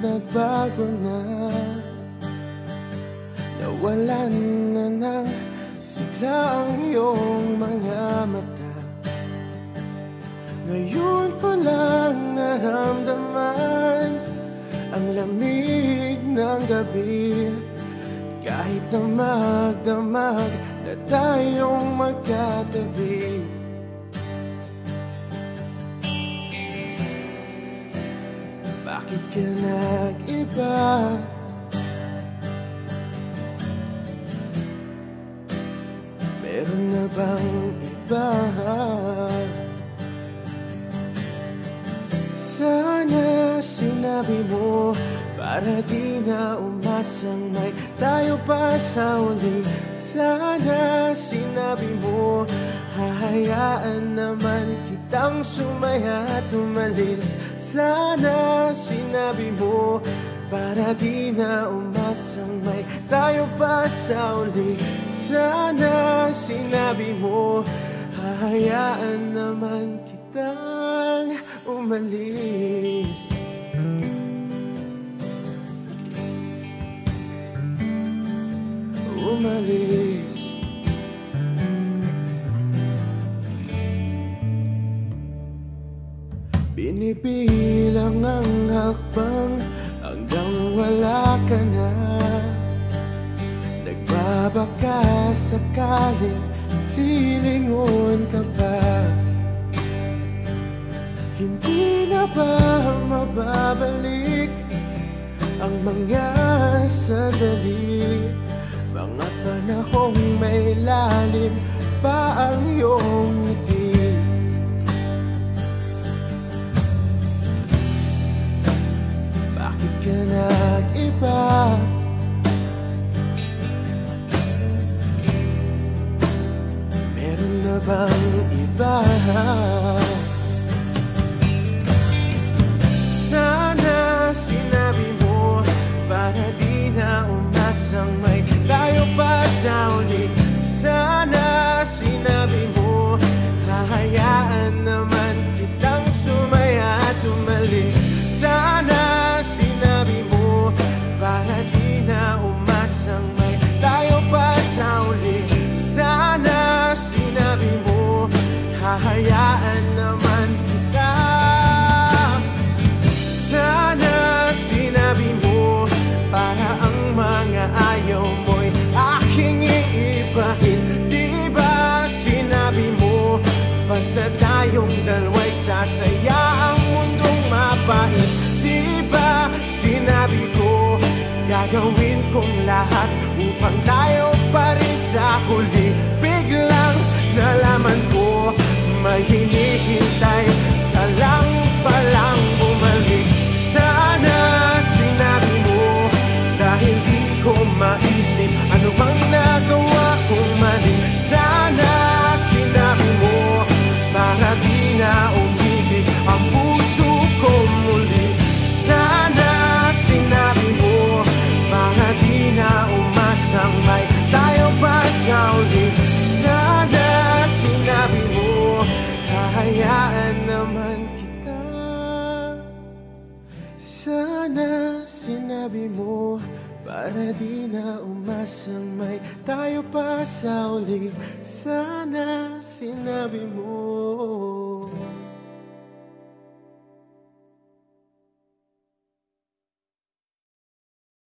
nagbago na. Nawalan na ng sigla ang iyong mga mata. Ngayon ko lang naramdaman Ang lamig ng gabi. Kahit na magdamag na tayong magkatabi Bakit ka nag-iba? Meron na bang iba? Sana sinabi mo Para di na umasang may tayo pa sa uli Sana sinabi mo Hahayaan naman kitang sumaya at umalis Sana sinabi mo Para di na umasang may tayo pa sa uli. Sana sinabi mo Hahayaan naman kitang umalis. Umalis Binibilang ang hakbang hanggang wala ka na. Nagbabaka sakaling lilingon ka pa. Hindi na ba mababalik ang mga sandali? Mga panahong may lalim pa ang tayo pa sa uli Sana sinabi mo Hahayaan naman kitang sumaya at umalis Sana sinabi mo Para di na umasang may tayo pa sa uli Sana sinabi mo Hahayaan naman Basta tayong dalawa'y sasaya ang mundong mapait. Di ba sinabi ko Gagawin kong lahat upang tayo pa rin sa huli? Biglang nalaman ko May hinihintay Sana sinabi mo Para di na umasang may Tayo pa sa uli. Sana sinabi mo